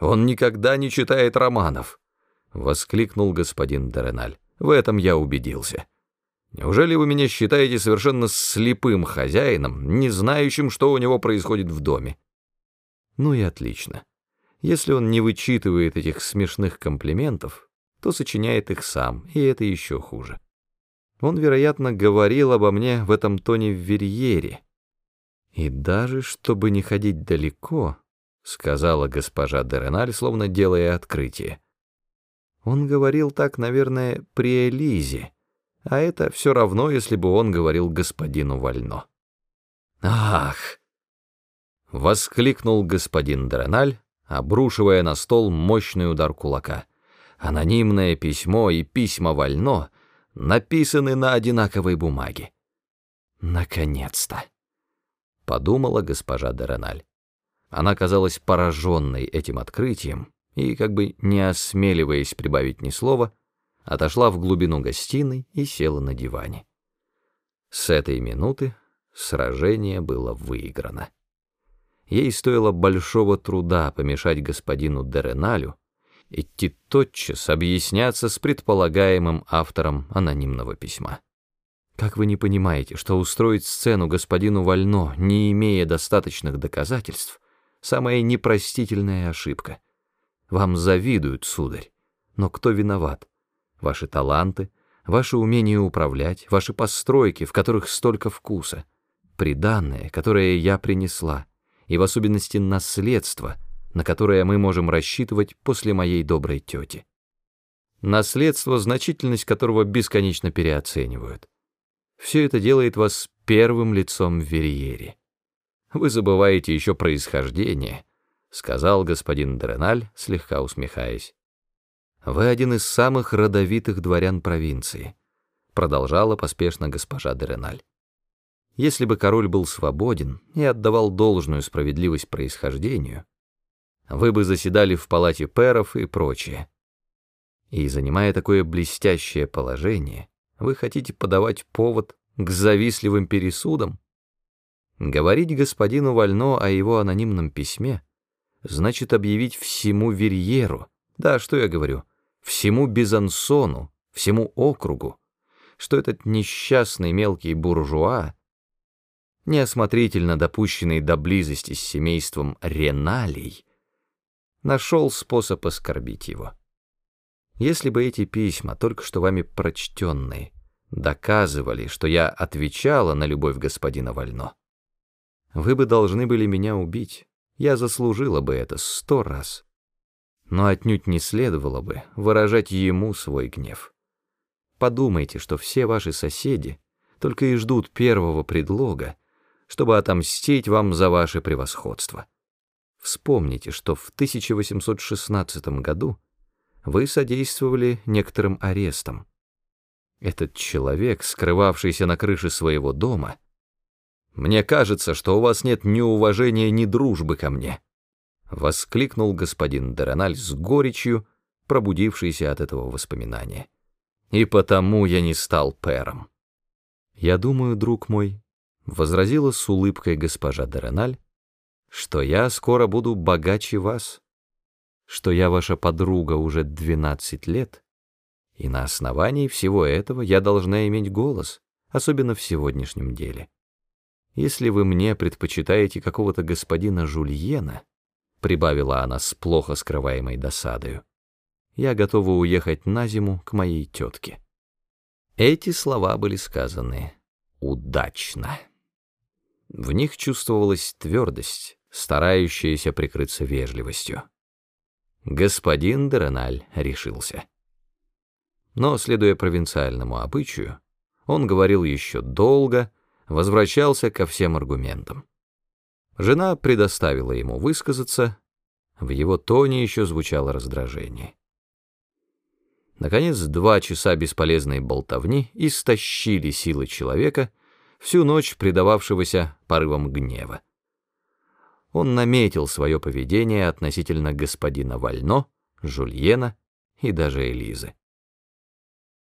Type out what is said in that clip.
Он никогда не читает романов, — воскликнул господин Дореналь. В этом я убедился. Неужели вы меня считаете совершенно слепым хозяином, не знающим, что у него происходит в доме? Ну и отлично. Если он не вычитывает этих смешных комплиментов, то сочиняет их сам, и это еще хуже. Он, вероятно, говорил обо мне в этом тоне в Верьере. И даже, чтобы не ходить далеко, сказала госпожа Дереналь, словно делая открытие. Он говорил так, наверное, при Элизе, а это все равно, если бы он говорил господину Вально. «Ах!» — воскликнул господин Дереналь, обрушивая на стол мощный удар кулака. Анонимное письмо и письма Вально написаны на одинаковой бумаге. «Наконец-то!» — подумала госпожа Дереналь. Она казалась пораженной этим открытием и, как бы не осмеливаясь прибавить ни слова, отошла в глубину гостиной и села на диване. С этой минуты сражение было выиграно. Ей стоило большого труда помешать господину Дереналю идти тотчас объясняться с предполагаемым автором анонимного письма. Как вы не понимаете, что устроить сцену господину Вально, не имея достаточных доказательств, самая непростительная ошибка. Вам завидуют, сударь. Но кто виноват? Ваши таланты, ваше умение управлять, ваши постройки, в которых столько вкуса, приданное, которое я принесла, и в особенности наследство, на которое мы можем рассчитывать после моей доброй тети. Наследство, значительность которого бесконечно переоценивают. Все это делает вас первым лицом в Верьере. Вы забываете еще происхождение, сказал господин Дреналь, слегка усмехаясь. Вы один из самых родовитых дворян провинции, продолжала поспешно госпожа Дреналь. Если бы король был свободен и отдавал должную справедливость происхождению, вы бы заседали в палате перов и прочее. И, занимая такое блестящее положение, вы хотите подавать повод к завистливым пересудам? Говорить господину Вально о его анонимном письме значит объявить всему Верьеру, да, что я говорю, всему Бизансону, всему округу, что этот несчастный мелкий буржуа, неосмотрительно допущенный до близости с семейством Реналей, нашел способ оскорбить его. Если бы эти письма, только что вами прочтенные, доказывали, что я отвечала на любовь господина Вально, вы бы должны были меня убить. Я заслужила бы это сто раз. Но отнюдь не следовало бы выражать ему свой гнев. Подумайте, что все ваши соседи только и ждут первого предлога, чтобы отомстить вам за ваше превосходство. Вспомните, что в 1816 году вы содействовали некоторым арестам. Этот человек, скрывавшийся на крыше своего дома, мне кажется, что у вас нет ни уважения, ни дружбы ко мне», — воскликнул господин Дерональ с горечью, пробудившийся от этого воспоминания. «И потому я не стал пэром». «Я думаю, друг мой», — возразила с улыбкой госпожа Дерональ, «что я скоро буду богаче вас, что я ваша подруга уже двенадцать лет, и на основании всего этого я должна иметь голос, особенно в сегодняшнем деле». Если вы мне предпочитаете какого-то господина Жульена, прибавила она с плохо скрываемой досадою, я готова уехать на зиму к моей тетке. Эти слова были сказаны удачно. В них чувствовалась твердость, старающаяся прикрыться вежливостью. Господин Дереналь решился. Но, следуя провинциальному обычаю, он говорил еще долго, возвращался ко всем аргументам. Жена предоставила ему высказаться, в его тоне еще звучало раздражение. Наконец, два часа бесполезной болтовни истощили силы человека, всю ночь предававшегося порывам гнева. Он наметил свое поведение относительно господина Вально, Жульена и даже Элизы.